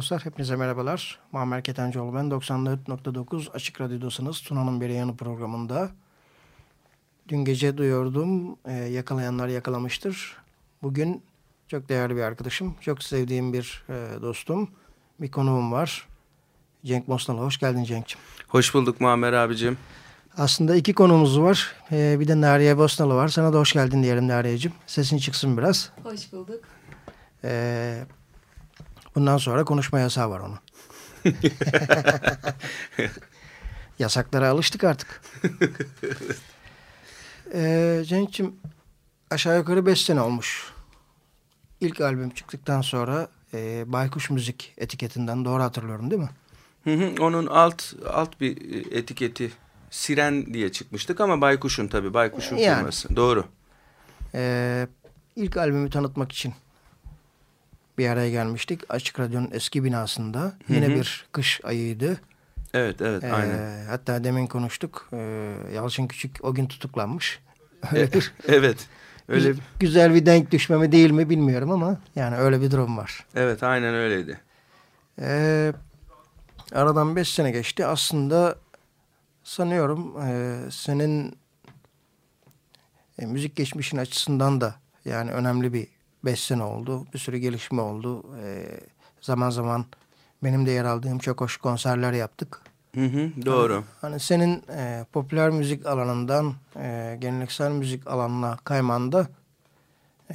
dostlar hepinize merhabalar. Muammer Ketencoğlu ben 94.9 Açık Radyo'dasınız. Tuna'nın Beri Yanı programında. Dün gece duyurdum e, yakalayanlar yakalamıştır. Bugün çok değerli bir arkadaşım, çok sevdiğim bir e, dostum, bir konuğum var. Cenk Mosnalı. Hoş geldin Cenk'ciğim. Hoş bulduk Muammer abicim. Aslında iki konumuz var. Ee, bir de Nariye Bosnalı var. Sana da hoş geldin diyelim Nariye'cim. Sesin çıksın biraz. Hoş bulduk. Ee, bundan sonra konuşma yasağı var onun. Yasaklara alıştık artık. ee, Cenk'ciğim aşağı yukarı beş sene olmuş. İlk albüm çıktıktan sonra e, Baykuş Müzik etiketinden doğru hatırlıyorum değil mi? Hı hı, onun alt alt bir etiketi Siren diye çıkmıştık ama Baykuş'un tabii Baykuş'un Yani. firması. Doğru. Ee, ilk albümü tanıtmak için bir araya gelmiştik. Açık Radyo'nun eski binasında. Yine Hı hı. bir kış ayıydı. Evet evet Ee, aynen. hatta demin konuştuk. Ee, Yalçın Küçük o gün tutuklanmış. Öyle bir Evet. Öyle güz- güzel bir denk düşme mi değil mi bilmiyorum ama yani öyle bir durum var. evet aynen öyleydi. Ee, aradan beş sene geçti. Aslında sanıyorum e, senin e, müzik geçmişin açısından da yani önemli bir beş sene oldu. Bir sürü gelişme oldu. E, zaman zaman benim de yer aldığım çok hoş konserler yaptık. Hı hı, doğru. Hani senin e, popüler müzik alanından e, geleneksel müzik alanına kaymanda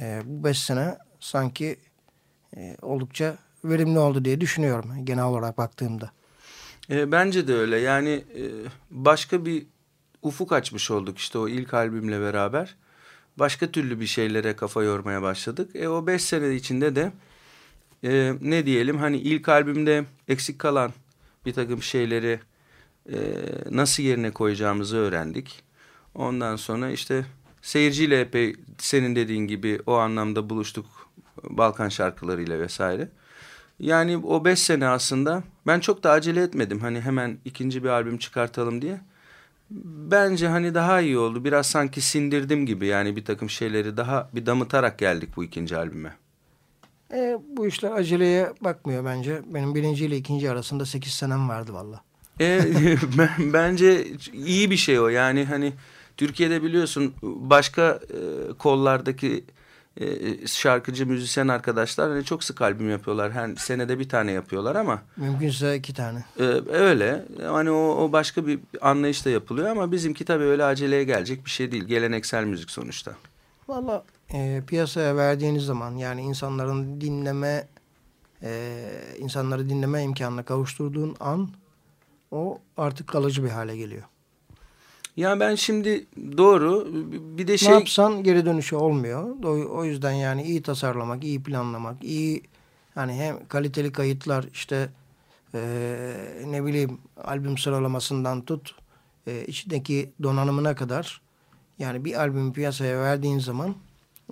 e, bu beş sene sanki e, oldukça verimli oldu diye düşünüyorum genel olarak baktığımda. E, bence de öyle. Yani e, başka bir ufuk açmış olduk işte o ilk albümle beraber. Başka türlü bir şeylere kafa yormaya başladık. E, o beş sene içinde de e, ne diyelim hani ilk albümde eksik kalan bir takım şeyleri e, nasıl yerine koyacağımızı öğrendik. Ondan sonra işte seyirciyle epey senin dediğin gibi o anlamda buluştuk Balkan şarkılarıyla vesaire. Yani o beş sene aslında ben çok da acele etmedim hani hemen ikinci bir albüm çıkartalım diye. Bence hani daha iyi oldu. Biraz sanki sindirdim gibi yani bir takım şeyleri daha bir damıtarak geldik bu ikinci albüme. E, bu işler aceleye bakmıyor bence. Benim birinci ile ikinci arasında sekiz senem vardı valla. E, ben- bence iyi bir şey o. Yani hani Türkiye'de biliyorsun başka e, kollardaki e, şarkıcı müzisyen arkadaşlar hani çok sık albüm yapıyorlar. Her senede bir tane yapıyorlar ama Mümkünse iki tane. e, öyle. Hani o, o başka bir anlayışla yapılıyor ama bizimki tabii öyle aceleye gelecek bir şey değil. Geleneksel müzik sonuçta. Valla e, piyasaya verdiğiniz zaman yani insanların dinleme e, insanları dinleme imkanına kavuşturduğun an o artık kalıcı bir hale geliyor. Ya ben şimdi doğru bir de Ne şey yapsan geri dönüşü olmuyor. O, yüzden yani iyi tasarlamak, iyi planlamak, iyi hani hem kaliteli kayıtlar işte e, ne bileyim albüm sıralamasından tut e, içindeki donanımına kadar yani bir albümü piyasaya verdiğin zaman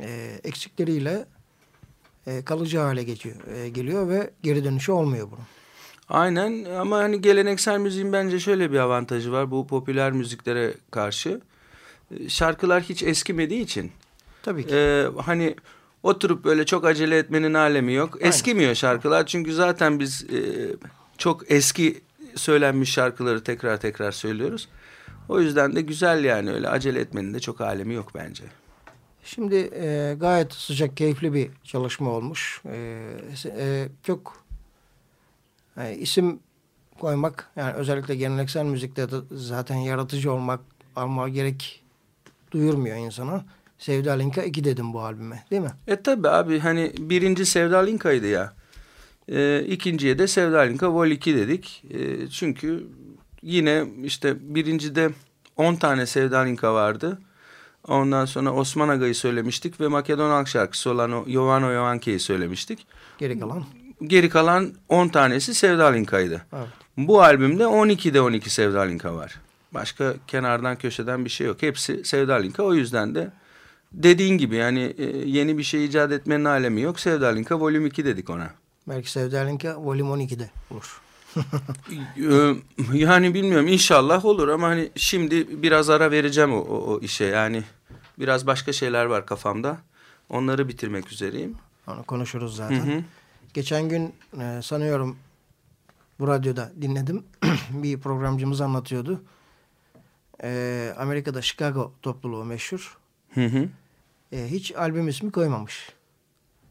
e, eksikleriyle e, kalıcı hale geçiyor, e, geliyor ve geri dönüşü olmuyor bunun. Aynen ama hani geleneksel müziğin bence şöyle bir avantajı var bu popüler müziklere karşı. Ee, Şarkılar hiç eskimediği için Tabii ki. e, hani oturup böyle çok acele etmenin alemi yok. Aynen. Eskimiyor şarkılar çünkü zaten biz e, çok eski söylenmiş şarkıları tekrar tekrar söylüyoruz. O yüzden de güzel yani öyle acele etmenin de çok alemi yok bence. Şimdi e, gayet sıcak, keyifli bir çalışma olmuş. E, e, çok e, isim koymak, yani özellikle geleneksel müzikte de zaten yaratıcı olmak alma gerek duyurmuyor insana. Sevda Linka 2 dedim bu albüme değil mi? E tabi abi hani birinci Sevda Linka'ydı ya. E, ikinciye de Sevda Linka Vol 2 dedik. E, çünkü yine işte birincide 10 tane Sevda Linka vardı. Ondan sonra Osman Aga'yı söylemiştik ve Makedon halk şarkısı olan o Jovano Jovanke'yi söylemiştik. Geri kalan. Geri kalan 10 tanesi Sevda Linka'ydı. Evet. Bu albümde 12'de 12 Sevda Linka var. Başka kenardan köşeden bir şey yok. Hepsi Sevda Linka. O yüzden de dediğin gibi yani e, yeni bir şey icat etmenin alemi yok. Sevda Linka Volüm 2 dedik ona. Belki Sevda Linka Volüm 12'de olur. Yani bilmiyorum inşallah olur ama hani şimdi biraz ara vereceğim o, o, o işe. Yani biraz başka şeyler var kafamda. Onları bitirmek üzereyim. Onu konuşuruz Hı zaten. hı. Geçen gün e, sanıyorum bu radyoda dinledim. bir programcımız anlatıyordu. E, Amerika'da Chicago topluluğu meşhur. Hı hı. E, hiç albüm ismi koymamış.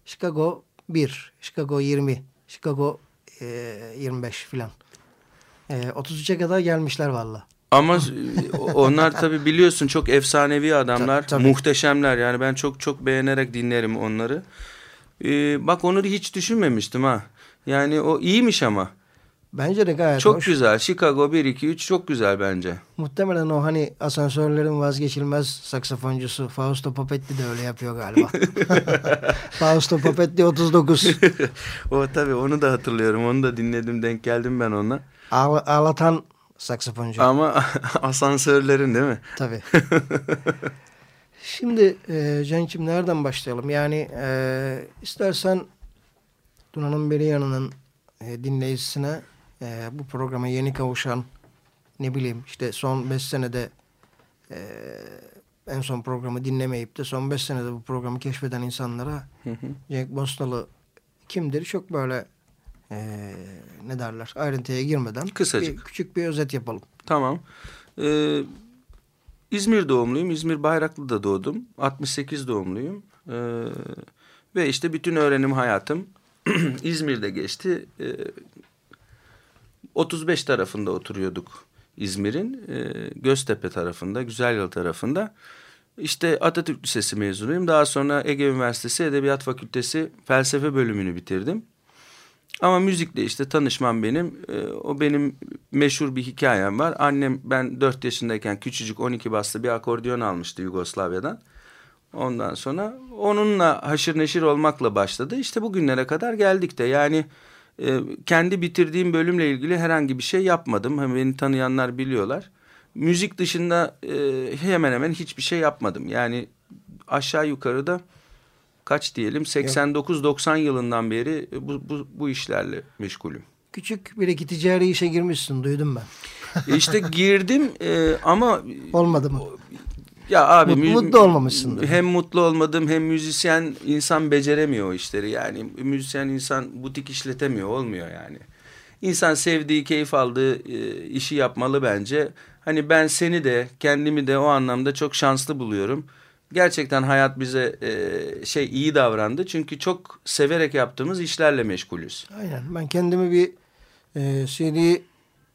Chicago 1, Chicago 20, Chicago e, 25 filan. E, 33'e kadar gelmişler valla. Ama onlar tabii biliyorsun çok efsanevi adamlar. Ta- tabii. Muhteşemler yani ben çok çok beğenerek dinlerim onları. Ee, bak onu hiç düşünmemiştim ha. Yani o iyiymiş ama. Bence de gayet Çok hoş. güzel. Chicago 1 2 3 çok güzel bence. Muhtemelen o hani asansörlerin vazgeçilmez saksafoncusu Fausto Papetti de öyle yapıyor galiba. Fausto Papetti 39. o tabii onu da hatırlıyorum. Onu da dinledim denk geldim ben ona. Ağla- ağlatan saksafoncu. Ama asansörlerin değil mi? Tabii. Şimdi e, Cenk'im nereden başlayalım? Yani e, istersen Duna'nın beri yanının e, dinleyicisine e, bu programa yeni kavuşan ne bileyim işte son 5 senede e, en son programı dinlemeyip de son 5 senede bu programı keşfeden insanlara Hı hı. Cenk Bosnalı kimdir? Çok böyle e, ne derler ayrıntıya girmeden Kısacık. bir, küçük bir özet yapalım. Tamam. Ee, İzmir doğumluyum. İzmir Bayraklı'da doğdum. 68 doğumluyum. Ee, ve işte bütün öğrenim hayatım İzmir'de geçti. Ee, 35 tarafında oturuyorduk İzmir'in. Ee, Göztepe tarafında, Güzelyol tarafında. İşte Atatürk Lisesi mezunuyum. Daha sonra Ege Üniversitesi Edebiyat Fakültesi felsefe bölümünü bitirdim. Ama müzikle işte tanışmam benim. e, o benim meşhur bir hikayem var. Annem ben 4 yaşındayken küçücük 12 baslı bir akordeon almıştı Yugoslavya'dan. Ondan sonra onunla haşır neşir olmakla başladı. İşte bugünlere kadar geldik de yani e, kendi bitirdiğim bölümle ilgili herhangi bir şey yapmadım. Hem beni tanıyanlar biliyorlar. Müzik dışında e, hemen hemen hiçbir şey yapmadım. Yani aşağı yukarıda kaç diyelim 89-90 yılından beri bu, bu, bu işlerle meşgulüm. Küçük bir iki ticari işe girmişsin duydum ben. E İşte girdim e, ama Olmadı mı? ya abi Mutlu- mutlu olmamışsındır. Hem mutlu olmadım hem müzisyen insan beceremiyor o işleri yani müzisyen insan butik işletemiyor olmuyor yani. İnsan sevdiği keyif aldığı e, işi yapmalı bence. Hani ben seni de kendimi de o anlamda çok şanslı buluyorum. Gerçekten hayat bize e, şey iyi davrandı çünkü çok severek yaptığımız işlerle meşgulüz. Aynen. Ben kendimi bir e, CD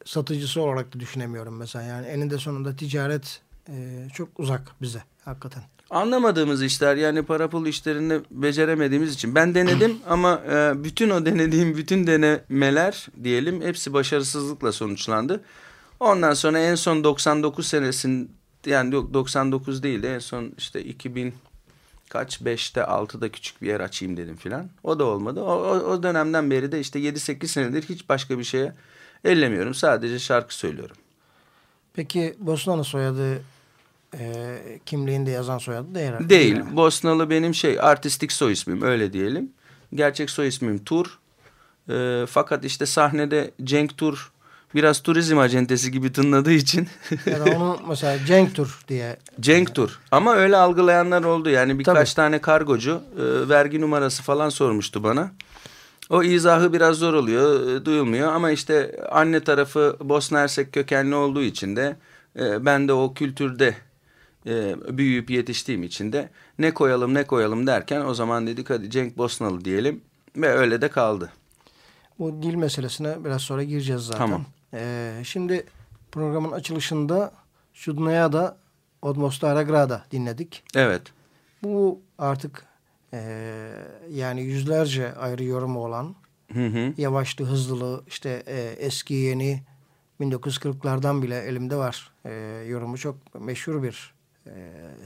satıcısı olarak da düşünemiyorum mesela. Yani eninde sonunda ticaret e, çok uzak bize hakikaten. Anlamadığımız işler yani para pul işlerini beceremediğimiz için ben denedim ama e, bütün o denediğim bütün denemeler diyelim hepsi başarısızlıkla sonuçlandı. Ondan sonra en son 99 senesin yani yok 99 değil de en son işte 2000 kaç 5'te 6'da küçük bir yer açayım dedim filan. O da olmadı. O, o, o dönemden beri de işte 7-8 senedir hiç başka bir şeye ellemiyorum. Sadece şarkı söylüyorum. Peki Bosna'nın soyadı e, kimliğinde yazan soyadı değil herhalde. Değil. mi? Bosnalı benim şey artistik soy ismim öyle diyelim. Gerçek soy ismim Tur. Ee, fakat işte sahnede Cenk Tur biraz turizm acentesi gibi tınladığı için Ya da onu mesela Cenk Tur diye. Cenk Tur. Ama öyle algılayanlar oldu. Yani birkaç Tabii. tane kargocu e, vergi numarası falan sormuştu bana. O izahı biraz zor oluyor, e, duyulmuyor ama işte anne tarafı Bosna Hersek kökenli olduğu için de e, ben de o kültürde e, büyüyüp yetiştiğim için de ne koyalım ne koyalım derken o zaman dedik hadi Cenk Bosnalı diyelim ve öyle de kaldı. Bu dil meselesine biraz sonra gireceğiz zaten. Tamam. E, şimdi programın açılışında Şudnaya da Odmostara Grada dinledik. Evet. Bu artık e, yani yüzlerce ayrı yorumu olan Hı hı. yavaşlı, hızlılı, işte e, eski yeni 1940'lardan bile elimde var. E, yorumu çok meşhur bir e,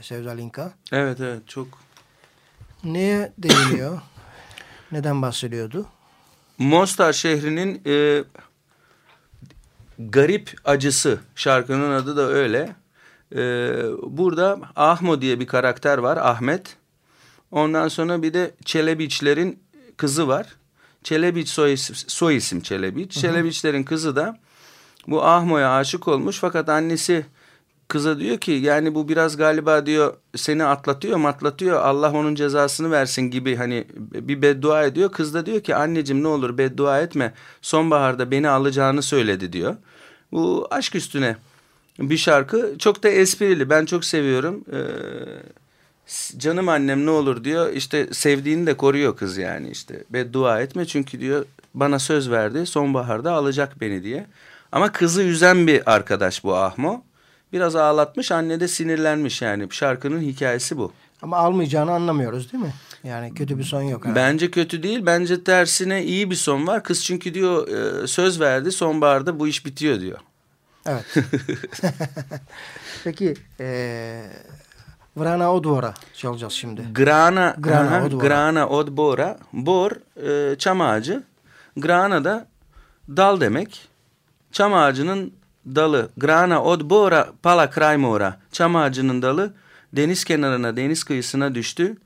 Sevda Linka. Evet evet çok. Neye değiniyor? Neden bahsediyordu? Mostar şehrinin e, garip acısı şarkının adı da öyle. E, burada Ahmo diye bir karakter var Ahmet. Ondan sonra bir de Çelebiçlerin kızı var. Çelebiç soy, isim- soy isim Çelebiç. Çelebiçlerin kızı da bu Ahmo'ya aşık olmuş fakat annesi kıza diyor ki yani bu biraz galiba diyor seni atlatıyor matlatıyor Allah onun cezasını versin gibi hani bir beddua ediyor. Kız da diyor ki anneciğim ne olur beddua etme sonbaharda beni alacağını söyledi diyor. Bu aşk üstüne bir şarkı çok da esprili ben çok seviyorum. Ee, Canım annem ne olur diyor işte sevdiğini de koruyor kız yani işte beddua etme çünkü diyor bana söz verdi sonbaharda alacak beni diye. Ama kızı üzen bir arkadaş bu Ahmo. Biraz ağlatmış anne de sinirlenmiş yani şarkının hikayesi bu. Ama almayacağını anlamıyoruz değil mi? Yani kötü bir son yok. Herhalde. Bence kötü değil bence tersine iyi bir son var. Kız çünkü diyor e, söz verdi sonbaharda bu iş bitiyor diyor. Evet. Peki e, Vrana Odvora çalacağız şimdi. Grana, Grana aha, odbora. grana odbora. Bor e, çam ağacı. Grana da dal demek. Çam ağacının dalı. Grana odbora pala kraymora. Çam ağacının dalı deniz kenarına, deniz kıyısına düştü.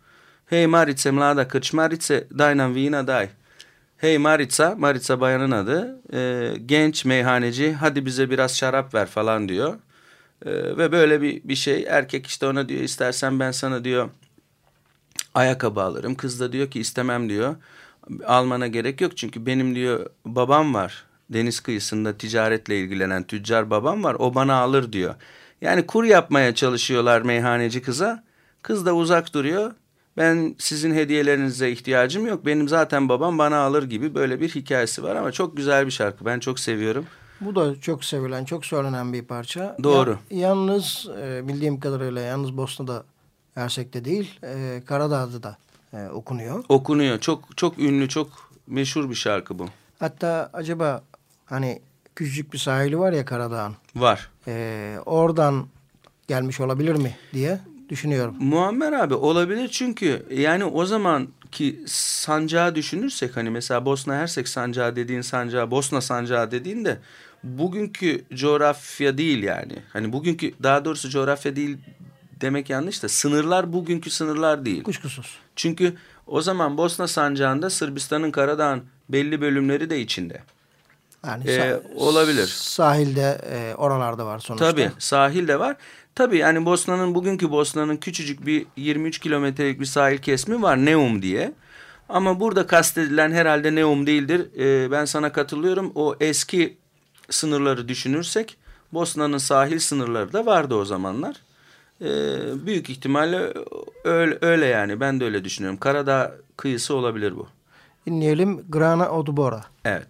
Hey Marice mlada krčmarice daj nam vina daj. Hey Maritza, Maritza bayanın adı. E, genç meyhaneci hadi bize biraz şarap ver falan diyor. E, ve böyle bir, bir şey erkek işte ona diyor istersen ben sana diyor ayakkabı alırım. Kız da diyor ki istemem diyor. Almana gerek yok çünkü benim diyor babam var. Deniz kıyısında ticaretle ilgilenen tüccar babam var. O bana alır diyor. Yani kur yapmaya çalışıyorlar meyhaneci kıza. Kız da uzak duruyor. Ben sizin hediyelerinize ihtiyacım yok. Benim zaten babam bana alır gibi böyle bir hikayesi var ama çok güzel bir şarkı. Ben çok seviyorum. Bu da çok sevilen, çok söylenen bir parça. Doğru. Ya- yalnız e, bildiğim kadarıyla yalnız Bosna'da Ersek'te değil, e, Karadağ'da da e, okunuyor. Okunuyor. Çok çok ünlü, çok meşhur bir şarkı bu. Hatta acaba hani küçücük bir sahili var ya Karadağ'ın. Var. e, oradan gelmiş olabilir mi diye düşünüyorum. Muammer abi olabilir çünkü yani o zamanki sancağı düşünürsek hani mesela Bosna Hersek sancağı dediğin sancağı Bosna sancağı dediğinde bugünkü coğrafya değil yani. Hani bugünkü daha doğrusu coğrafya değil demek yanlış da sınırlar bugünkü sınırlar değil. Kuşkusuz. Çünkü o zaman Bosna sancağında Sırbistan'ın Karadağ'ın belli bölümleri de içinde. Yani Ee, olabilir. Sahilde e, oralarda var sonuçta. Tabii sahil de var. Tabii yani Bosna'nın bugünkü Bosna'nın küçücük bir 23 kilometrelik bir sahil kesimi var Neum diye. Ama burada kastedilen herhalde Neum değildir. Ee, ben sana katılıyorum. O eski sınırları düşünürsek Bosna'nın sahil sınırları da vardı o zamanlar. Ee, büyük ihtimalle öyle, öyle yani ben de öyle düşünüyorum. Karadağ kıyısı olabilir bu. Dinleyelim Grana Odbora. Evet.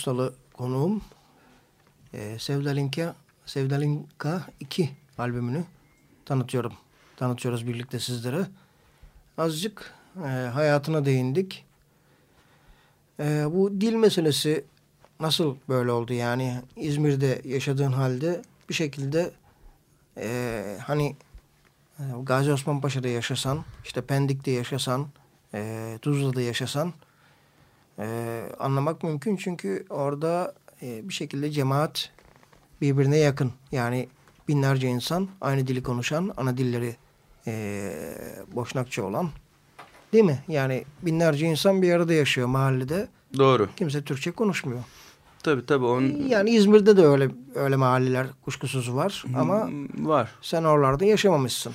Cenk Bostalı konuğum. E, Sevdalinka, Sevdalinka 2 albümünü tanıtıyorum. Tanıtıyoruz birlikte sizlere. Azıcık e, hayatına değindik. E, bu dil meselesi nasıl böyle oldu? Yani İzmir'de yaşadığın halde bir şekilde e, hani e, Gazi Osman Paşa'da yaşasan, işte Pendik'te yaşasan, e, Tuzla'da yaşasan e, anlamak mümkün. Çünkü orada e, bir şekilde cemaat birbirine yakın. Yani binlerce insan aynı dili konuşan, ana dilleri e, Boşnakça olan değil mi? Yani binlerce insan bir arada yaşıyor mahallede. Doğru. Kimse Türkçe konuşmuyor. Tabii tabii. Onun... Yani İzmir'de de öyle öyle mahalleler kuşkusuz var ama Hmm, var. sen oralarda yaşamamışsın.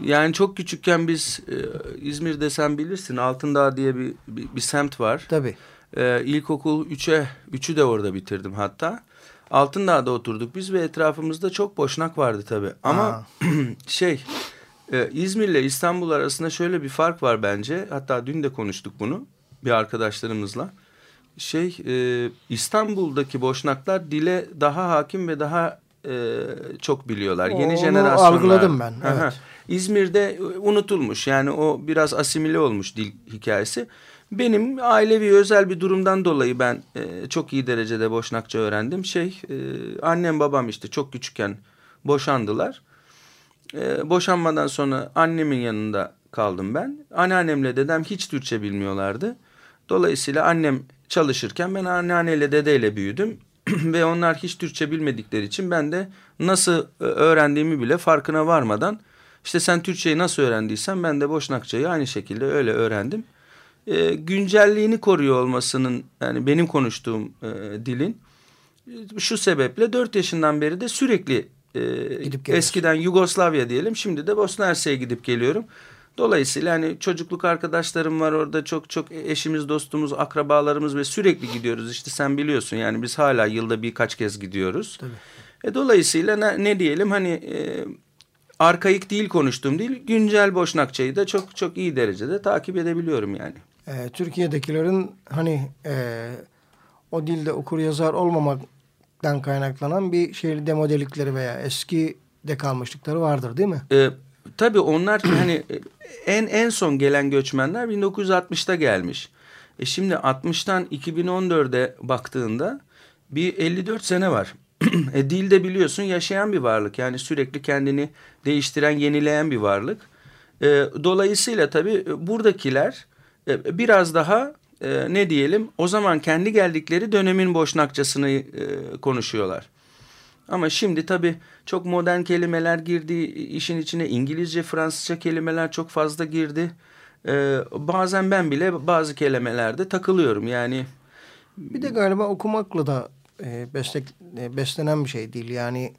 Yani çok küçükken biz e, İzmir'de sen bilirsin Altındağ diye bir, bir, bir semt var. Tabii. E, ilkokul 3'e 3'ü de orada bitirdim hatta. Altındağ'da oturduk biz ve etrafımızda çok boşnak vardı tabii. Ama Ha. şey e, İzmir'le İstanbul arasında şöyle bir fark var bence. Hatta dün de konuştuk bunu bir arkadaşlarımızla. Şey e, İstanbul'daki boşnaklar dile daha hakim ve daha e, çok biliyorlar. Yeni Onu jenerasyonlar. algıladım ben, Aha. evet. İzmir'de unutulmuş yani o biraz asimile olmuş dil hikayesi. Benim ailevi özel bir durumdan dolayı ben e, çok iyi derecede Boşnakça öğrendim. Şey e, annem babam işte çok küçükken boşandılar. E, boşanmadan sonra annemin yanında kaldım ben. Anneannemle dedem hiç Türkçe bilmiyorlardı. Dolayısıyla annem çalışırken ben anneanneyle dedeyle büyüdüm. Ve onlar hiç Türkçe bilmedikleri için ben de nasıl e, öğrendiğimi bile farkına varmadan işte sen Türkçeyi nasıl öğrendiysen ben de Boşnakçayı aynı şekilde öyle öğrendim. E, güncelliğini koruyor olmasının yani benim konuştuğum e, dilin şu sebeple 4 yaşından beri de sürekli e, geliyorsun. eskiden Yugoslavya diyelim şimdi de Bosna Hersek'e gidip geliyorum. Dolayısıyla hani çocukluk arkadaşlarım var orada çok çok eşimiz, dostumuz, akrabalarımız ve sürekli gidiyoruz. İşte sen biliyorsun yani biz hala yılda birkaç kez gidiyoruz. Tabii. E, dolayısıyla ne, ne diyelim hani e, arkaik değil konuştuğum değil güncel Boşnakçayı da çok çok iyi derecede takip edebiliyorum yani. E, Türkiye'dekilerin hani e, o dilde okur yazar olmamaktan kaynaklanan bir şeyli demodelikleri veya eski de kalmışlıkları vardır değil mi? E, tabii onlar hani en en son gelen göçmenler 1960'ta gelmiş. E şimdi 60'tan 2014'e baktığında bir 54 sene var. e, dil de biliyorsun yaşayan bir varlık. Yani sürekli kendini değiştiren, yenileyen bir varlık. E, dolayısıyla tabii buradakiler e, biraz daha e, ne diyelim o zaman kendi geldikleri dönemin boşnakçasını e, konuşuyorlar. Ama şimdi tabii çok modern kelimeler girdi işin içine. İngilizce, Fransızca kelimeler çok fazla girdi. Ee, bazen ben bile bazı kelimelerde takılıyorum. Yani Bir de galiba okumakla da e, beslek, e, beslenen bir şey değil. Yani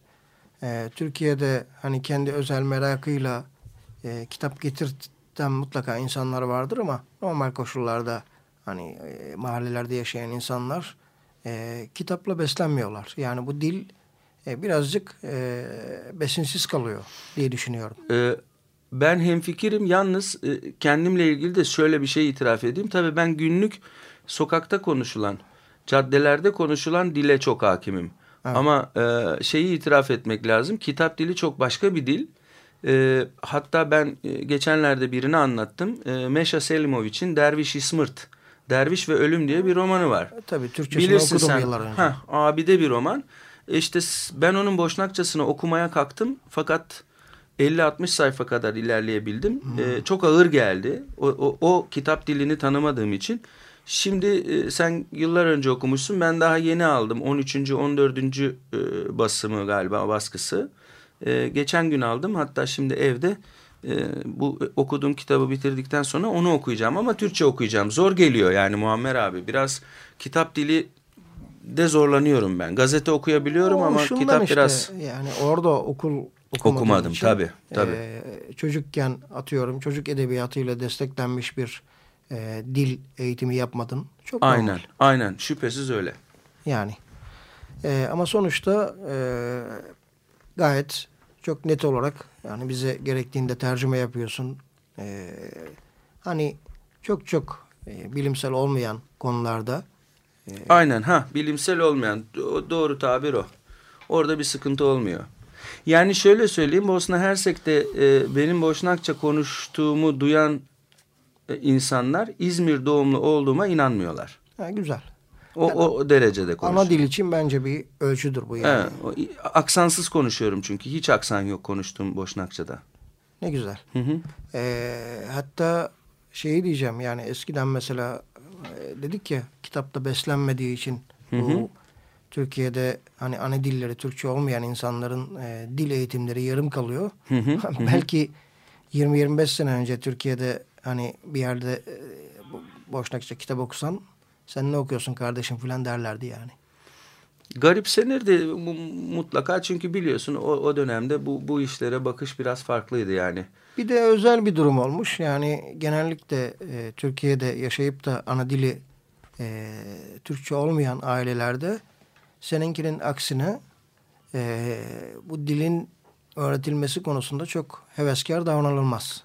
e, Türkiye'de hani kendi özel merakıyla e, kitap getirten mutlaka insanlar vardır ama normal koşullarda hani e, mahallelerde yaşayan insanlar e, kitapla beslenmiyorlar. Yani bu dil e, birazcık e, besinsiz kalıyor diye düşünüyorum. e, ben hemfikirim yalnız e, kendimle ilgili de şöyle bir şey itiraf edeyim. Tabii ben günlük sokakta konuşulan, caddelerde konuşulan dile çok hakimim. Evet. Ama e, şeyi itiraf etmek lazım. Kitap dili çok başka bir dil. E, hatta ben e, geçenlerde birine anlattım. E, Meşa Selimovic'in Derviş İsmırt, Derviş ve Ölüm diye bir romanı var. E, tabii Türkçesini Bilirsin okudum sen. yıllar önce. Heh, abide bir roman. E İşte ben onun boşnakçasını okumaya kalktım. Fakat 50-60 sayfa kadar ilerleyebildim. E, çok ağır geldi. O, o, o kitap dilini tanımadığım için. Şimdi e, sen yıllar önce okumuşsun. Ben daha yeni aldım. 13. 14. e, basımı galiba baskısı. E, geçen gün aldım. Hatta şimdi evde e, bu okuduğum kitabı bitirdikten sonra onu okuyacağım. Ama Türkçe okuyacağım. Zor geliyor yani Muammer abi. Biraz kitap dili de zorlanıyorum ben. Gazete okuyabiliyorum O ama kitap işte, biraz yani orada okul Okumadım, için, tabii, tabii. e, çocukken atıyorum çocuk edebiyatıyla desteklenmiş bir e, dil eğitimi yapmadın. Çok normal. aynen aynen şüphesiz öyle. Yani E, ama sonuçta e, gayet çok net olarak yani bize gerektiğinde tercüme yapıyorsun. E, hani çok çok e, bilimsel olmayan konularda Aynen ha bilimsel olmayan do- doğru tabir o. Orada bir sıkıntı olmuyor. Yani şöyle söyleyeyim Bosna Hersek'te e, benim Boşnakça konuştuğumu duyan e, insanlar İzmir doğumlu olduğuma inanmıyorlar. Ha, güzel. O, o, o derecede konuşuyor. Ana dil için bence bir ölçüdür bu yani. Evet, aksansız konuşuyorum çünkü hiç aksan yok konuştuğum Boşnakça'da. Ne güzel. Hı hı. Ee, hatta şeyi diyeceğim yani eskiden mesela e, dedik ya kitapta beslenmediği için bu Türkiye'de hani ana dilleri Türkçe olmayan insanların e, dil eğitimleri yarım kalıyor. Hı hı, Belki 20-25 sene önce Türkiye'de hani bir yerde e, Boşnakça kitap okusan sen ne okuyorsun kardeşim falan derlerdi yani. Garipsenirdi mu- mutlaka çünkü biliyorsun o, o dönemde bu, bu işlere bakış biraz farklıydı yani. Bir de özel bir durum olmuş. Yani genellikle e, Türkiye'de yaşayıp da ana dili e, Türkçe olmayan ailelerde seninkinin aksine e, bu dilin öğretilmesi konusunda çok heveskar davranılmaz.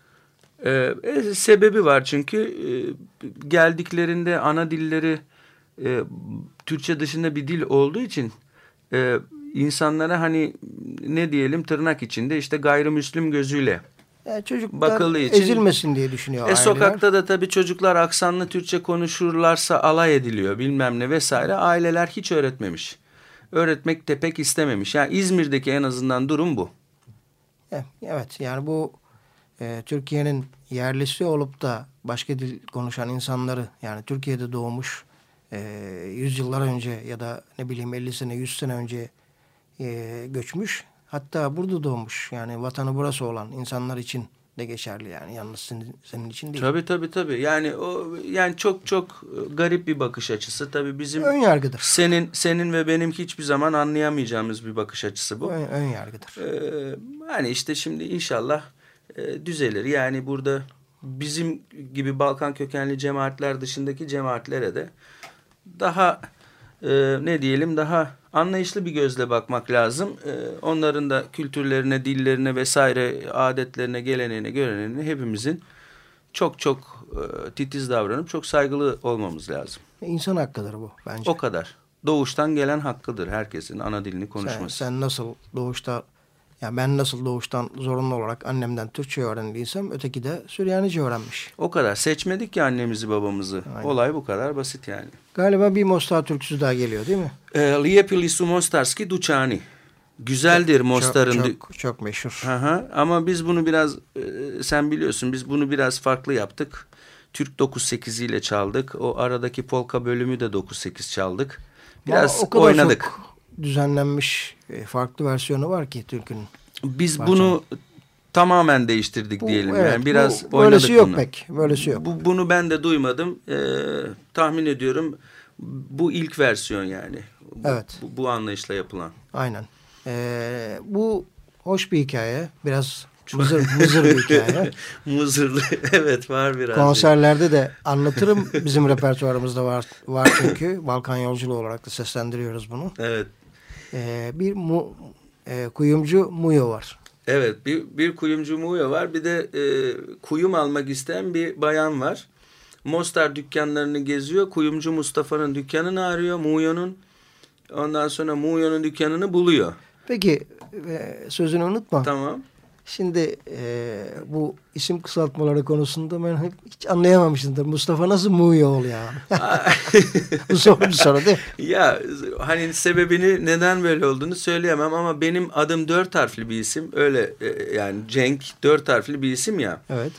Ee, sebebi var çünkü e, geldiklerinde ana dilleri e, Türkçe dışında bir dil olduğu için e, insanlara hani ne diyelim tırnak içinde işte gayrimüslim gözüyle. E, çocuklar Bakıldığı için- ezilmesin diye düşünüyor E, aileler. sokakta da tabii çocuklar aksanlı Türkçe konuşurlarsa alay ediliyor bilmem ne vesaire. Aileler hiç öğretmemiş. Öğretmek de pek istememiş. Yani İzmir'deki en azından durum bu. E, Evet yani bu e, Türkiye'nin yerlisi olup da başka dil konuşan insanları yani Türkiye'de doğmuş e, yüzyıllar önce ya da ne bileyim 50 sene 100 sene önce e, göçmüş hatta burada doğmuş yani vatanı burası olan insanlar için de geçerli yani yalnız senin, senin için değil. Tabii tabii tabii. Yani o yani çok çok e, garip bir bakış açısı. Tabii bizim Ön yargıdır. senin senin ve benim hiçbir zaman anlayamayacağımız bir bakış açısı bu. Ön, ön yargıdır. Ee, hani işte şimdi inşallah e, düzelir. Yani burada bizim gibi Balkan kökenli cemaatler dışındaki cemaatlere de daha e, ne diyelim daha anlayışlı bir gözle bakmak lazım. E, onların da kültürlerine, dillerine vesaire adetlerine, geleneğine, göreneğine hepimizin çok çok e, titiz davranıp çok saygılı olmamız lazım. İnsan hakkıdır bu bence. O kadar. Doğuştan gelen hakkıdır herkesin ana dilini Sen, konuşması. sen nasıl doğuşta ya ben nasıl doğuştan zorunlu olarak annemden Türkçe öğrendiysem öteki de Süryanice öğrenmiş. O kadar. Seçmedik ki annemizi babamızı. Aynen. Olay bu kadar basit yani. Galiba bir Mostar türküsü daha geliyor değil mi? E, Lijepili su mostarski duçani. Güzeldir Mostar'ın. Çok, çok, çok meşhur. Aha, ama biz bunu biraz e, sen biliyorsun biz bunu biraz farklı yaptık. Türk 9-8 ile çaldık. O aradaki polka bölümü de 9-8 çaldık. Biraz Ama o kadar oynadık. çok düzenlenmiş e, farklı versiyonu var ki türkünün. Biz Parçanın. bunu tamamen değiştirdik Bu- diyelim. evet, yani biraz bu, oynadık böylesi yok bunu. pek. Böylesi yok. Bu, bunu ben de duymadım. Ee, tahmin ediyorum bu ilk versiyon yani. Bu, Evet. Bu, bu anlayışla yapılan. Aynen. E, bu hoş bir hikaye. Biraz mızır, mızır bir hikaye. Muzırlı. evet var biraz. Konserlerde de anlatırım. Bizim repertuarımızda var, var çünkü. Balkan yolculuğu olarak da seslendiriyoruz bunu. Evet. E, bir mu, e, kuyumcu Muyo var. Evet bir, bir kuyumcu Muyo var bir de e, kuyum almak isteyen bir bayan var. Mostar dükkanlarını geziyor. Kuyumcu Mustafa'nın dükkanını arıyor Muyo'nun. Ondan sonra Muyo'nun dükkanını buluyor. Peki e, sözünü unutma. Tamam. Şimdi e, bu isim kısaltmaları konusunda ben hiç anlayamamışımdır. Mustafa nasıl Muyo ya? bu soru soru değil mi? Ya hani sebebini neden böyle olduğunu söyleyemem ama benim adım dört harfli bir isim. Öyle e, yani Cenk dört harfli bir isim ya. Evet.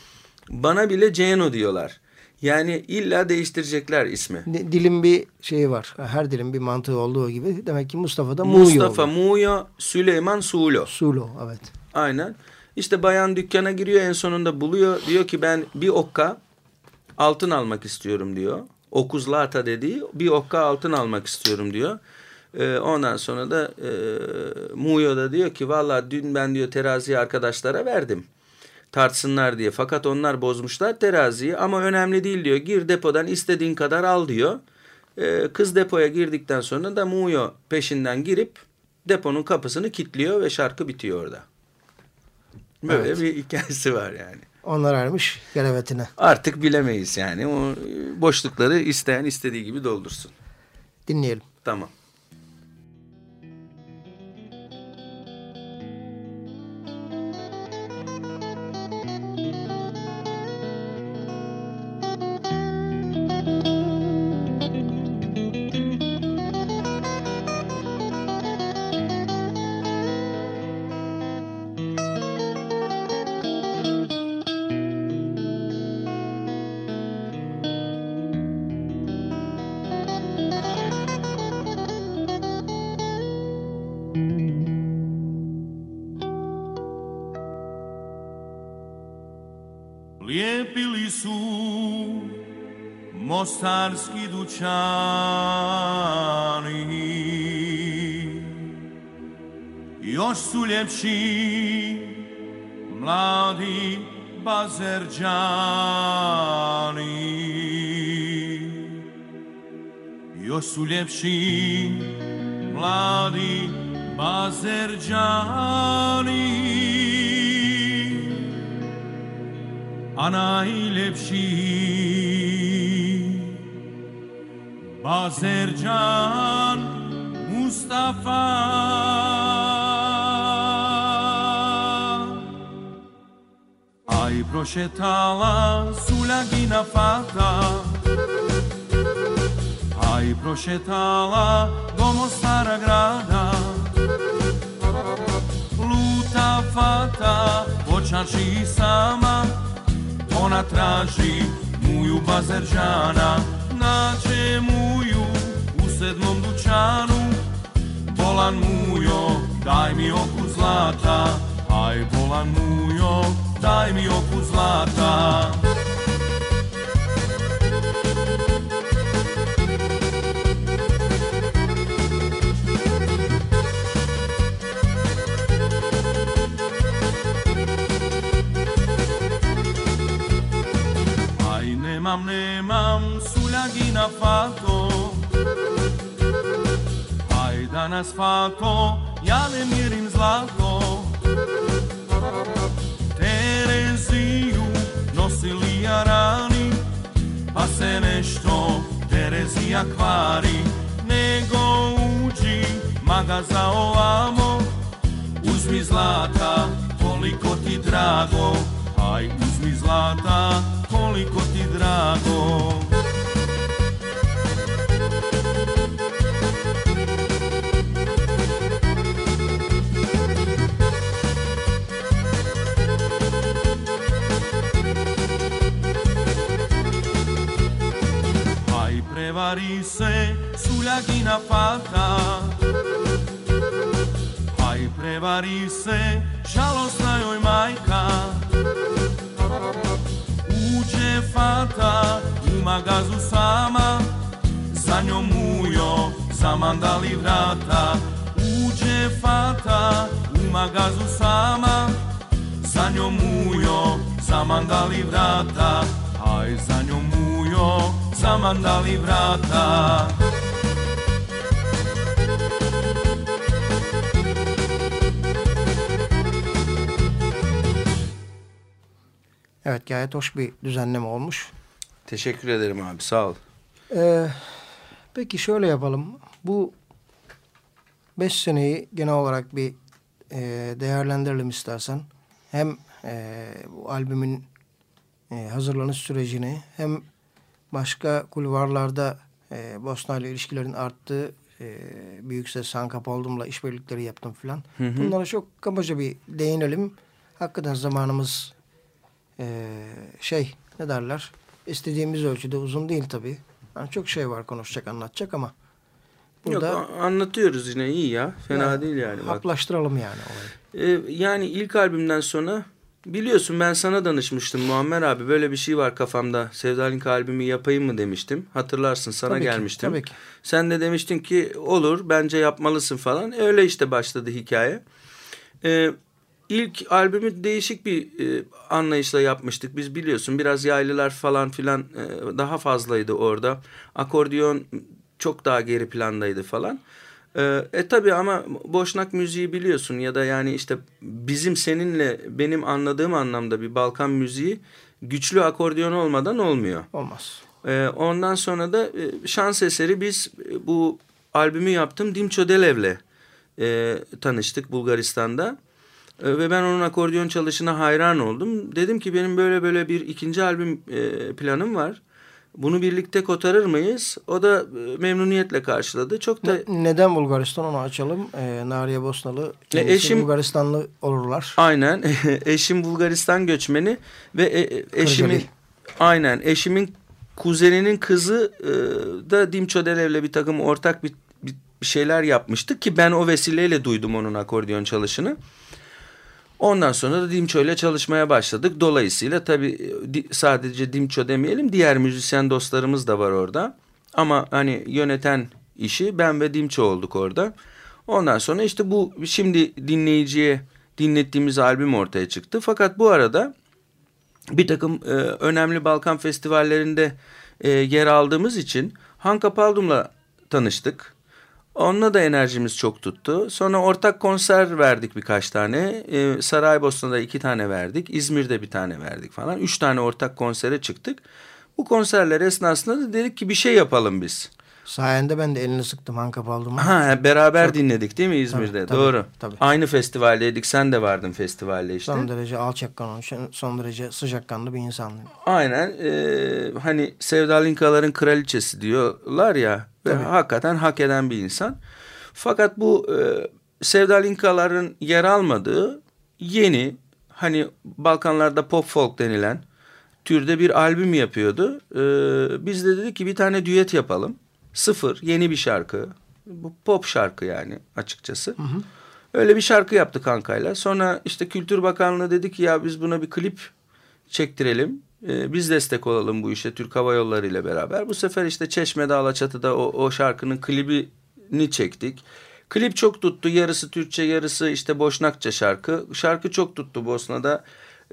Bana bile Ceno diyorlar. Yani illa değiştirecekler ismi. Dilin bir şeyi var. Her dilin bir mantığı olduğu gibi. Demek ki Mustafa da Muyo. Mustafa. Muyo, Süleyman Sulo. Sulo evet. Aynen. İşte bayan dükkana giriyor en sonunda buluyor. Diyor ki ben bir okka altın almak istiyorum diyor. Okuzlata dediği bir okka altın almak istiyorum diyor. Ee, ondan sonra da e, Muyo da diyor ki valla dün ben diyor teraziyi arkadaşlara verdim. Tartsınlar diye. Fakat onlar bozmuşlar teraziyi ama önemli değil diyor. Gir depodan istediğin kadar al diyor. Ee, kız depoya girdikten sonra da Muyo peşinden girip deponun kapısını kilitliyor ve şarkı bitiyor orada. Böyle Evet. bir hikayesi var yani. Onlar ermiş gelevetine. Artık bilemeyiz yani. O e, boşlukları isteyen istediği gibi doldursun. Dinleyelim. Tamam. Lijepili su mostarski dućani. Još su ljepši mladi bazerđani. Još su ljepši mladi bazerđani ანაილებში. ბაზერჯან მუსტაფა. აი პროშეთალა სულაგინა ფათა აი პროშეთალა გომოსარაგრადა ლუტაფათა ოჩანში სამა ona traži muju bazeržana Nađe muju u sedmom dućanu. Bolan mujo, daj mi oku zlata Aj bolan mujo, daj mi oku zlata Nemam, nemam suljagina fato. Aj danas fato, ja ne mjerim zlato. Tereziju nosili jarani Pa se nešto Terezija kvari. Nego uđi magaza ovamo Uzmi zlata, koliko ti drago. Aj uzmi zlata, koliko ti drago. Aj prevari se suljagina fata Aj prevari se žalostna joj majka Fata u magazu sama Za njom mujo zamandali vrata. Uđe fata u magazu sama Za njom mujo zamandali vrata. Aj za njom mujo zamandali vrata Evet gayet hoş bir düzenleme olmuş. Teşekkür ederim abi sağ ol. Ee, peki şöyle yapalım. Bu beş seneyi genel olarak bir e, değerlendirelim istersen. Hem e, bu albümün e, hazırlanış sürecini hem başka kulvarlarda e, Bosna ile ilişkilerin arttığı e, Büyük Ses Sankap Oldum'la işbirlikleri yaptım filan. Bunlara çok kabaca bir değinelim. Hakikaten zamanımız e, şey ne derler istediğimiz ölçüde uzun değil tabii. Yani çok şey var konuşacak anlatacak ama burada Yok anlatıyoruz yine iyi ya. Fena Yani değil yani. Bak. haplaştıralım yani olayı. Ee, yani ilk albümden sonra biliyorsun ben sana danışmıştım Muammer abi böyle bir şey var kafamda. Sevdalink albümü yapayım mı demiştim. Hatırlarsın sana Tabii ki, gelmiştim. tabii ki. Sen de demiştin ki olur bence yapmalısın falan. Öyle işte başladı hikaye. Ee, ilk albümü değişik bir e, anlayışla yapmıştık. Biz biliyorsun biraz yaylılar falan filan e, daha fazlaydı orada. Akordiyon çok daha geri plandaydı falan. Ee, e tabi ama boşnak müziği biliyorsun ya da yani işte bizim seninle benim anladığım anlamda bir Balkan müziği güçlü akordeon olmadan olmuyor. Olmaz. E, ondan sonra da e, şans eseri biz e, bu albümü yaptım Dimço Delev'le e, tanıştık Bulgaristan'da. E, ve ben onun akordeon çalışına hayran oldum. Dedim ki benim böyle böyle bir ikinci albüm e, planım var. Bunu birlikte kotarır mıyız? O da e, memnuniyetle karşıladı. Çok da Ne- neden Bulgaristan onu açalım. Ee, Nariye Bosnalı kendisi eşim- Bulgaristanlı olurlar. Aynen. Eşim Bulgaristan göçmeni ve e- e- eşimin Kırgılı. aynen eşimin kuzeninin kızı e, da Dimço Delev'le bir takım ortak bir, bir bir şeyler yapmıştık ki ben o vesileyle duydum onun akordeon çalışını. Ondan sonra da Dimço ile çalışmaya başladık. Dolayısıyla tabii e, sadece Dimço demeyelim diğer müzisyen dostlarımız da var orada. Ama hani yöneten işi ben ve Dimço olduk orada. Ondan sonra işte bu şimdi dinleyiciye dinlettiğimiz albüm ortaya çıktı. Fakat bu arada bir takım e, önemli Balkan festivallerinde e, yer aldığımız için Hanka Paldum'la tanıştık. Onunla da enerjimiz çok tuttu. Sonra ortak konser verdik birkaç tane. E, Saraybosna'da iki tane verdik. İzmir'de bir tane verdik falan. Üç tane ortak konsere çıktık. Bu konserler esnasında da dedik ki bir şey yapalım biz. Sayende ben de elini sıktım Hanka Paldum'a. Ha, beraber dinledik değil mi İzmir'de? Tabii, tabii, Doğru. tabii. Aynı festivaldeydik. Sen de vardın festivalde işte. Son derece alçak konuşan, son derece sıcakkanlı bir insan. Aynen e, hani Sevdalinkaların kraliçesi diyorlar ya ve Tabii. hakikaten hak eden bir insan. Fakat bu e, Sevdalinkaların yer almadığı yeni hani Balkanlarda pop folk denilen türde bir albüm yapıyordu. E, biz de dedik ki bir tane düet yapalım. Sıfır yeni bir şarkı. Bu pop şarkı yani açıkçası. Öyle bir şarkı yaptık Hanka'yla. Sonra işte Kültür Bakanlığı dedi ki ya biz buna bir klip çektirelim. Ee, biz destek olalım bu işe Türk Hava Yolları ile beraber. Bu sefer işte Çeşme'de Alaçatı'da o, o şarkının klibini çektik. Klip çok tuttu. Yarısı Türkçe yarısı işte Boşnakça şarkı. Şarkı çok tuttu Bosna'da.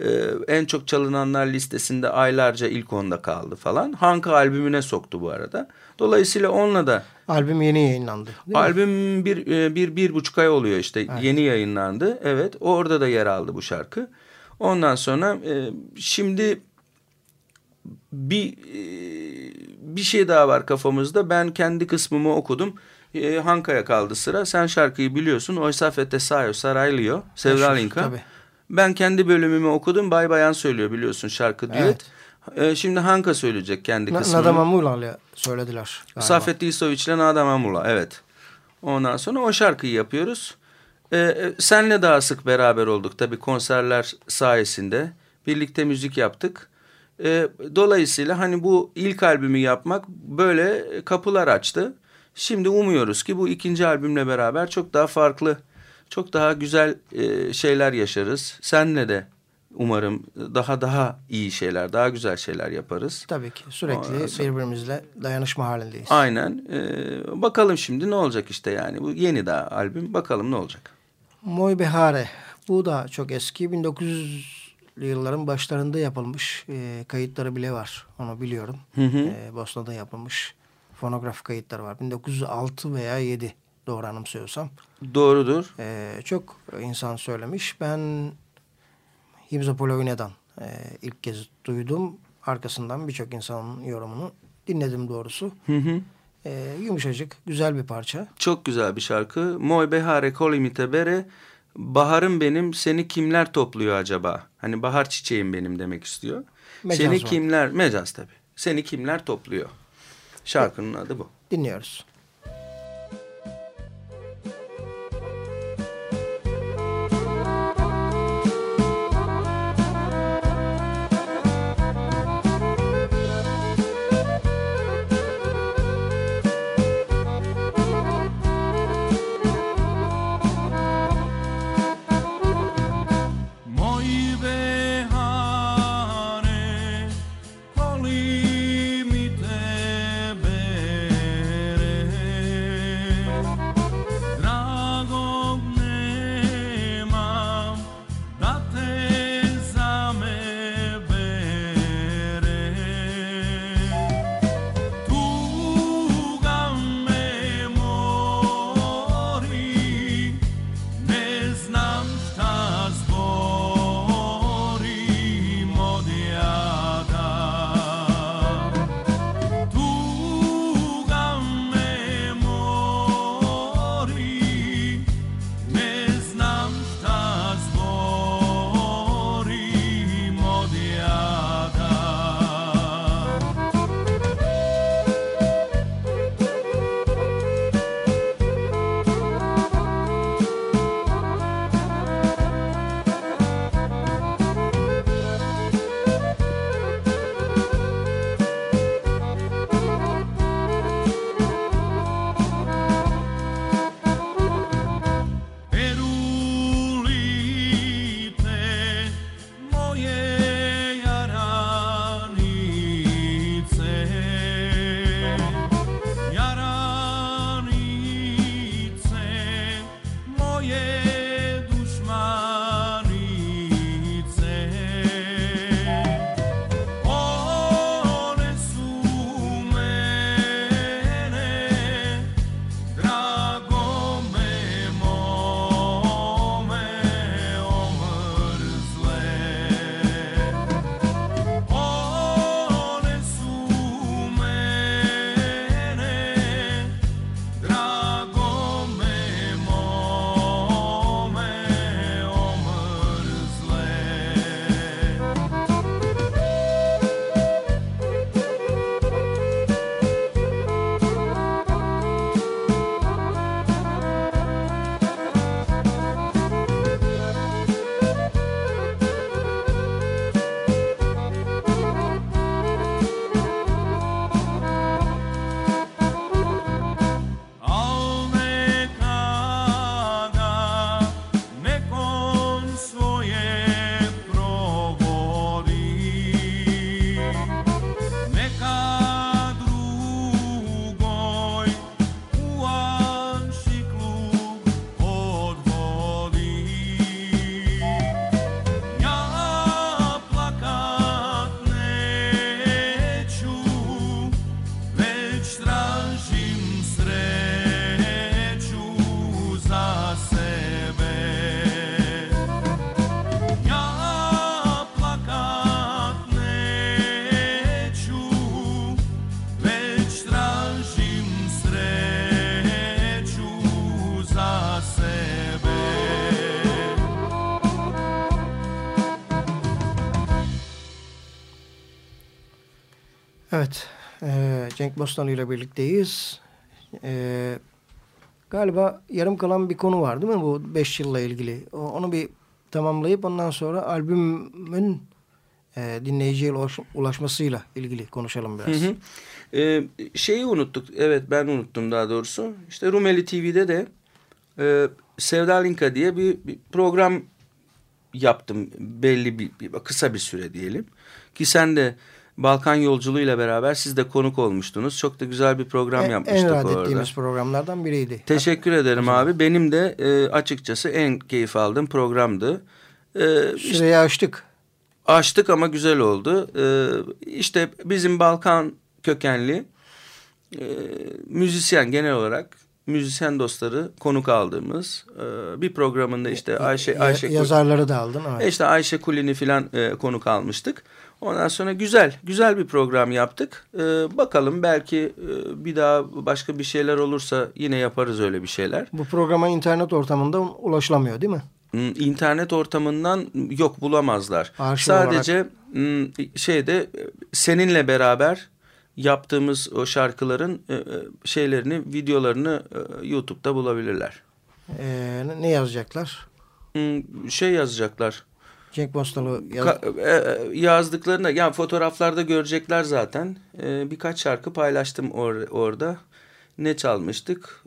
Ee, en çok çalınanlar listesinde aylarca ilk onda kaldı falan. Hanka albümüne soktu bu arada. Dolayısıyla onunla da Albüm yeni yayınlandı. mi? Albüm bir, e, bir, bir buçuk ay oluyor işte yeni yayınlandı. Evet orada da yer aldı bu şarkı. Ondan sonra e, şimdi bir e, bir şey daha var kafamızda. Ben kendi kısmımı okudum. E, Hanka'ya kaldı sıra. Sen şarkıyı biliyorsun. Oysa Fete Sayo Saraylıyor. Sevdalinka. tabii. Ben kendi bölümümü okudum. Bay Bayan söylüyor biliyorsun şarkı düet. Evet. E, şimdi Hanka söyleyecek kendi Na- kısmını. Nada Mamula'yla söylediler. Safet İsovic ile Nadam Amula evet. Ondan sonra o şarkıyı yapıyoruz. Ee, e, senle daha sık beraber olduk tabii konserler sayesinde. Birlikte müzik yaptık. Ee, dolayısıyla hani bu ilk albümü yapmak böyle kapılar açtı. Şimdi umuyoruz ki bu ikinci albümle beraber çok daha farklı, çok daha güzel e, şeyler yaşarız. Senle de umarım daha daha iyi şeyler, daha güzel şeyler yaparız. Tabii ki sürekli sonra- birbirimizle dayanışma halindeyiz. Aynen. Ee, bakalım şimdi ne olacak işte yani. Bu yeni daha albüm. Bakalım ne olacak. Moy Behare. Bu da çok eski. 1900'lü yılların başlarında yapılmış. e, kayıtları bile var. Onu biliyorum. E, Bosna'da yapılmış. Fonograf kayıtları var. 1906 veya 7 doğru anımsıyorsam. Doğrudur. E, çok insan söylemiş. Ben Himzo Polovina'dan e, ilk kez duydum. Arkasından birçok insanın yorumunu dinledim doğrusu. Hı hı. E, yumuşacık, güzel bir parça. Çok güzel bir şarkı. Moy behare kolimite bere. Baharım benim seni kimler topluyor acaba? Hani bahar çiçeğim benim demek istiyor. Mecaz seni var. kimler mecaz tabii. Seni kimler topluyor? Şarkının adı bu. Dinliyoruz. Evet, e, Cenk Bostanlı ile birlikteyiz. E, galiba yarım kalan bir konu var değil mi bu 5 yılla ilgili? O, onu bir tamamlayıp ondan sonra albümün e, dinleyiciye ulaş, ulaşmasıyla ilgili konuşalım biraz. Hı hı. Ee, şeyi unuttuk, evet ben unuttum daha doğrusu. İşte Rumeli TV'de de e, Sevdalinka diye bir, bir program yaptım belli bir, bir kısa bir süre diyelim. Ki sen de Balkan yolculuğu ile beraber siz de konuk olmuştunuz. Çok da güzel bir program en, yapmıştık en orada. En ettiğimiz programlardan biriydi. Teşekkür Hatta, ederim abi. Benim de e, açıkçası en keyif aldığım programdı. E, Süreyi işte, açtık. Açtık ama güzel oldu. E, işte bizim Balkan kökenli e, müzisyen genel olarak müzisyen dostları konuk aldığımız e, bir programında işte Ayşe Ayşe yazarları da aldın. Evet. İşte Ayşe Kulin'i filan e, konuk almıştık. Ondan sonra güzel güzel bir program yaptık. E, bakalım belki e, bir daha başka bir şeyler olursa yine yaparız öyle bir şeyler. Bu programa internet ortamında ulaşılamıyor değil mi? Hmm, internet ortamından yok bulamazlar. Arşiv Sadece olarak... Hmm, şeyde seninle beraber yaptığımız o şarkıların e, e, şeylerini, videolarını e, YouTube'da bulabilirler. Ee, ne yazacaklar? Hmm, şey yazacaklar. Cenk Bostalı yaz... yazdıklarında yani fotoğraflarda görecekler zaten. birkaç şarkı paylaştım or orada. Ne çalmıştık?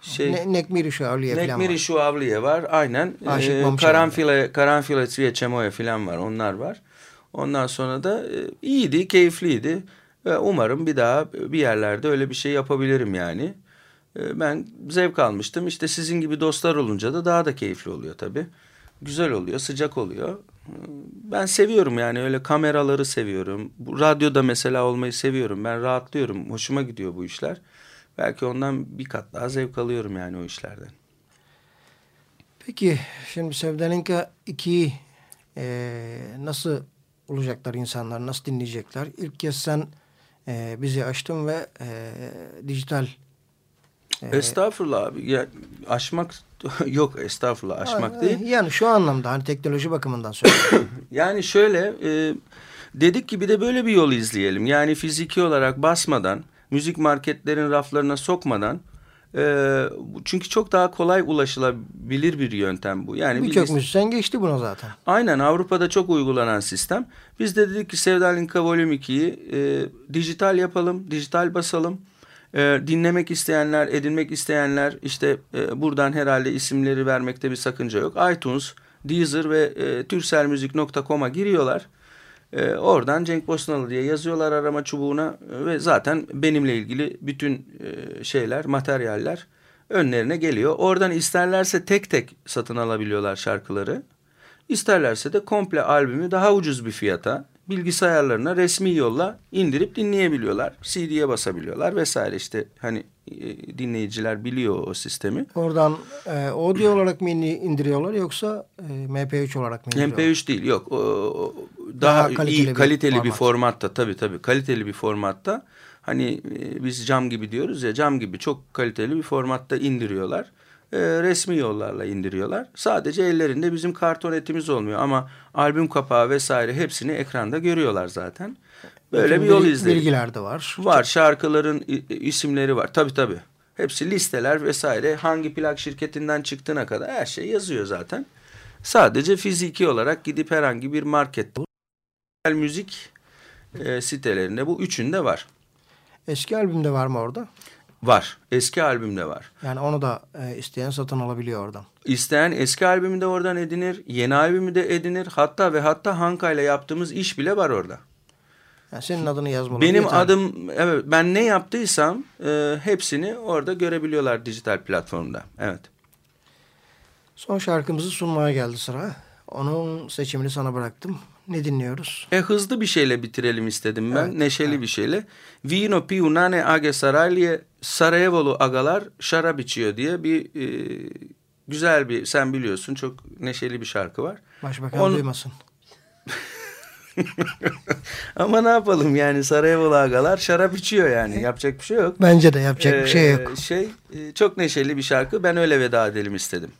şey ne, Nekmiri Şuavliye falan var. Nekmiri Şuavliye var. Aynen. Aşık Karanfile, Karanfile Sviye Çemoya falan var. Onlar var. Ondan sonra da e, iyiydi, keyifliydi. Ve umarım bir daha bir yerlerde öyle bir şey yapabilirim yani. E, ben zevk almıştım. İşte sizin gibi dostlar olunca da daha da keyifli oluyor tabii. Güzel oluyor, sıcak oluyor. Ben seviyorum yani öyle kameraları seviyorum. Bu radyoda mesela olmayı seviyorum. Ben rahatlıyorum. Hoşuma gidiyor bu işler. Belki ondan bir kat daha zevk alıyorum yani o işlerden. Peki şimdi Sevdalinka 2'yi e, nasıl olacaklar insanlar, nasıl dinleyecekler? İlk kez sen e, bizi açtın ve e, dijital... E, estağfurullah abi. Ya, aşmak yok estağfurullah aşmak değil. Yani şu anlamda hani teknoloji bakımından söylüyorum. yani şöyle e, dedik ki bir de böyle bir yol izleyelim. Yani fiziki olarak basmadan, müzik marketlerin raflarına sokmadan e, çünkü çok daha kolay ulaşılabilir bir yöntem bu. Yani Birçok müzisyen geçti buna zaten. Aynen Avrupa'da çok uygulanan sistem. Biz de dedik ki Sevdalinka Volüm 2'yi e, dijital yapalım, dijital basalım. E, dinlemek isteyenler, edinmek isteyenler işte e, buradan herhalde isimleri vermekte bir sakınca yok. iTunes, Deezer ve e, türselmuzik.com'a giriyorlar. E, oradan Cenk Bosnalı diye yazıyorlar arama çubuğuna ve zaten benimle ilgili bütün e, şeyler, materyaller önlerine geliyor. Oradan isterlerse tek tek satın alabiliyorlar şarkıları. İsterlerse de komple albümü daha ucuz bir fiyata bilgisayarlarına resmi yolla indirip dinleyebiliyorlar. CD'ye basabiliyorlar vesaire işte hani e, dinleyiciler biliyor o sistemi. Oradan e, audio olarak mı indiriyorlar yoksa e, MP3 olarak mı indiriyorlar? MP3 değil yok. O, daha, daha kaliteli iyi kaliteli bir, bir formatta tabii tabii kaliteli bir formatta. Hani e, biz cam gibi diyoruz ya cam gibi çok kaliteli bir formatta indiriyorlar e, resmi yollarla indiriyorlar. Sadece ellerinde bizim karton etimiz olmuyor ama albüm kapağı vesaire hepsini ekranda görüyorlar zaten. Böyle Bütün bir yol izledik. Bilgiler de var. Var şarkıların isimleri var tabii tabii. Hepsi listeler vesaire hangi plak şirketinden çıktığına kadar her şey yazıyor zaten. Sadece fiziki olarak gidip herhangi bir markette müzik e, sitelerinde bu üçünde var. Eski albümde var mı orada? Var. Eski albümde var. Yani onu da e, isteyen satın alabiliyor oradan. İsteyen eski albümü de oradan edinir. Yeni albümü de edinir. Hatta ve hatta Hanka ile yaptığımız iş bile var orada. Yani senin adını yazmalı. Benim yeter. adım evet ben ne yaptıysam e, hepsini orada görebiliyorlar dijital platformda. Evet. Son şarkımızı sunmaya geldi sıra. Onun seçimini sana bıraktım. Ne dinliyoruz? E hızlı bir şeyle bitirelim istedim ben. Evet, Neşeli evet. bir şeyle. Vino piu nane age saralye Sarayevolu agalar şarap içiyor diye bir e, güzel bir sen biliyorsun çok neşeli bir şarkı var. Başbakan On... duymasın. Ama ne yapalım yani Sarayevolu agalar şarap içiyor yani yapacak bir şey yok. Bence de yapacak ee, bir şey yok. Şey e, çok neşeli bir şarkı ben öyle veda edelim istedim.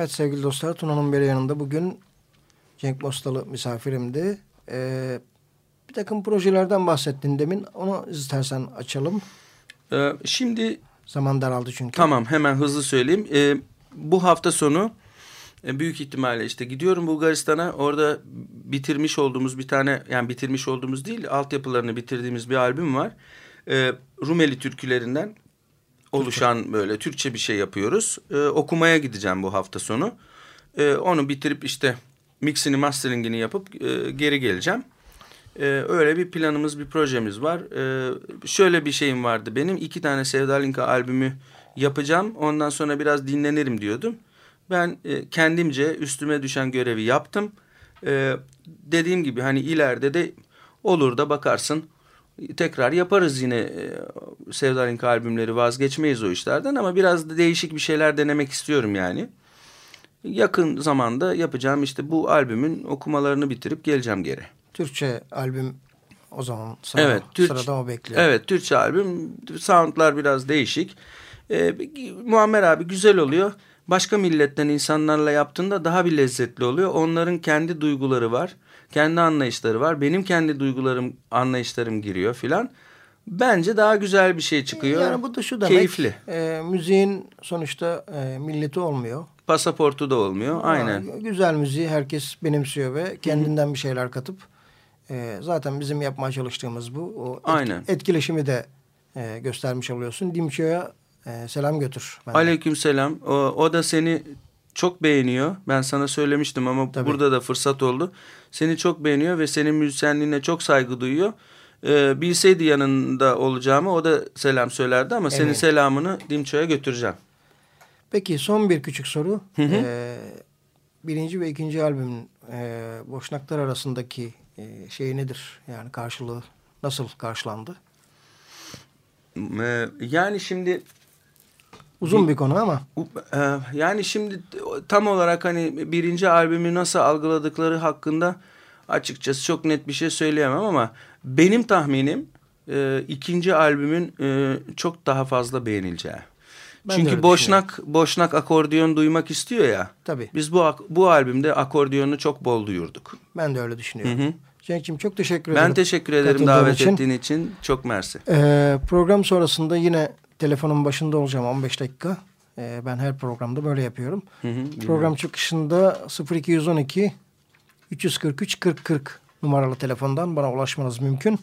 Evet sevgili dostlar Tuna'nın beri yanında bugün Cenk Mostalı misafirimdi. Ee, bir takım projelerden bahsettin demin. Onu istersen açalım. Ee, şimdi Zaman daraldı çünkü. tamam hemen hızlı söyleyeyim. Ee, bu hafta sonu e, büyük ihtimalle işte gidiyorum Bulgaristan'a. Orada bitirmiş olduğumuz bir tane yani bitirmiş olduğumuz değil altyapılarını bitirdiğimiz bir albüm var. Ee, Rumeli türkülerinden oluşan böyle Türkçe bir şey yapıyoruz. Ee, okumaya gideceğim bu hafta sonu. Ee, onu bitirip işte mixini masteringini yapıp e, geri geleceğim. Ee, öyle bir planımız bir projemiz var. Ee, şöyle bir şeyim vardı benim iki tane Sevda Linka albümü yapacağım. Ondan sonra biraz dinlenirim diyordum. Ben e, kendimce üstüme düşen görevi yaptım. Ee, dediğim gibi hani ileride de olur da bakarsın tekrar yaparız yine e, Sevda Linka albümleri vazgeçmeyiz o işlerden ama biraz da değişik bir şeyler denemek istiyorum yani. Yakın zamanda yapacağım işte bu albümün okumalarını bitirip geleceğim geri. Türkçe albüm o zaman sırada, Evet, Türk- sırada o bekliyor. Evet Türkçe albüm soundlar biraz değişik. Ee, Muammer abi güzel oluyor. Başka milletten insanlarla yaptığında daha bir lezzetli oluyor. Onların kendi duyguları var. Kendi anlayışları var. Benim kendi duygularım, anlayışlarım giriyor filan. Bence daha güzel bir şey çıkıyor. Yani bu da şu demek. Keyifli. e, müziğin sonuçta e, milleti olmuyor. Pasaportu da olmuyor. Aynen. Ama güzel müziği herkes benimsiyor ve kendinden bir şeyler katıp e, zaten bizim yapmaya çalıştığımız bu. O etki- Aynen. etkileşimi de e, göstermiş oluyorsun. Dimço'ya e, selam götür. benden. Aleykümselam. O, o da seni çok beğeniyor. Ben sana söylemiştim ama Tabii. burada da fırsat oldu. Seni çok beğeniyor ve senin müzisyenliğine çok saygı duyuyor. Ee, bilseydi yanında olacağımı o da selam söylerdi ama senin Eminim. selamını Dimço'ya götüreceğim. Peki son bir küçük soru. Hı hı. E, birinci ve ikinci albümün e, Boşnaklar arasındaki e, şey nedir? Yani karşılığı nasıl karşılandı? Ee, yani şimdi Uzun bir konu ama e, yani şimdi tam olarak hani birinci albümü nasıl algıladıkları hakkında açıkçası çok net bir şey söyleyemem ama benim tahminim e, ikinci albümün e, çok daha fazla beğenileceği. Ben Çünkü boşnak boşnak akordeon duymak istiyor ya. tabii Biz bu bu albümde akordiyonu çok bol duyurduk. ben de öyle Hı düşünüyorum. hı. Cenk'ciğim çok teşekkür ederim. Ben teşekkür ederim davet için. ettiğin için. Çok mersi. Ee, program sonrasında yine telefonun başında olacağım 15 dakika. Ee, ben her programda böyle yapıyorum. Hı hı, Program çıkışında 0212 343 40 40 numaralı telefondan bana ulaşmanız mümkün.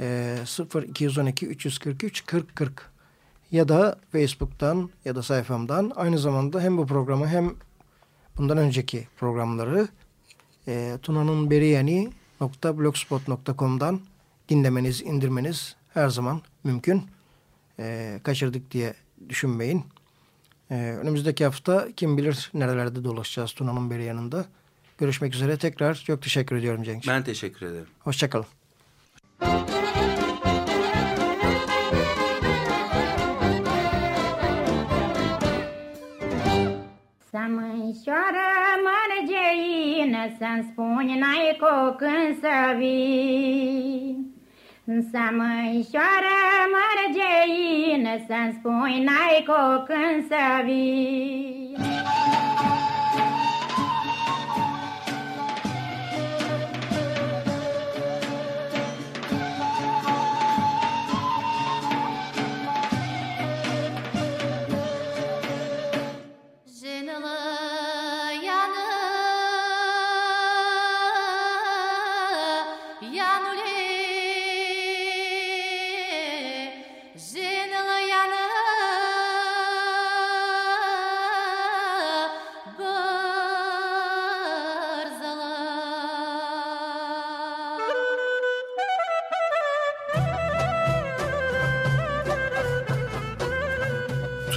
Ee, 0212 343 40 40 ya da Facebook'tan ya da sayfamdan aynı zamanda hem bu programı hem bundan önceki programları e, tunanınberiyani.blogspot.com'dan dinlemeniz, indirmeniz her zaman mümkün. E, kaçırdık diye düşünmeyin. E, önümüzdeki hafta kim bilir nerelerde dolaşacağız Tuna'nın beri yanında. Görüşmek üzere tekrar çok teşekkür ediyorum Cenk. Ben teşekkür ederim. Hoşçakalın. Să mânșoară mărgeină, Să-mi spuni n-ai cu când să vii. Să mânșoară mărgeină, Să-mi spuni n-ai cu când să vii.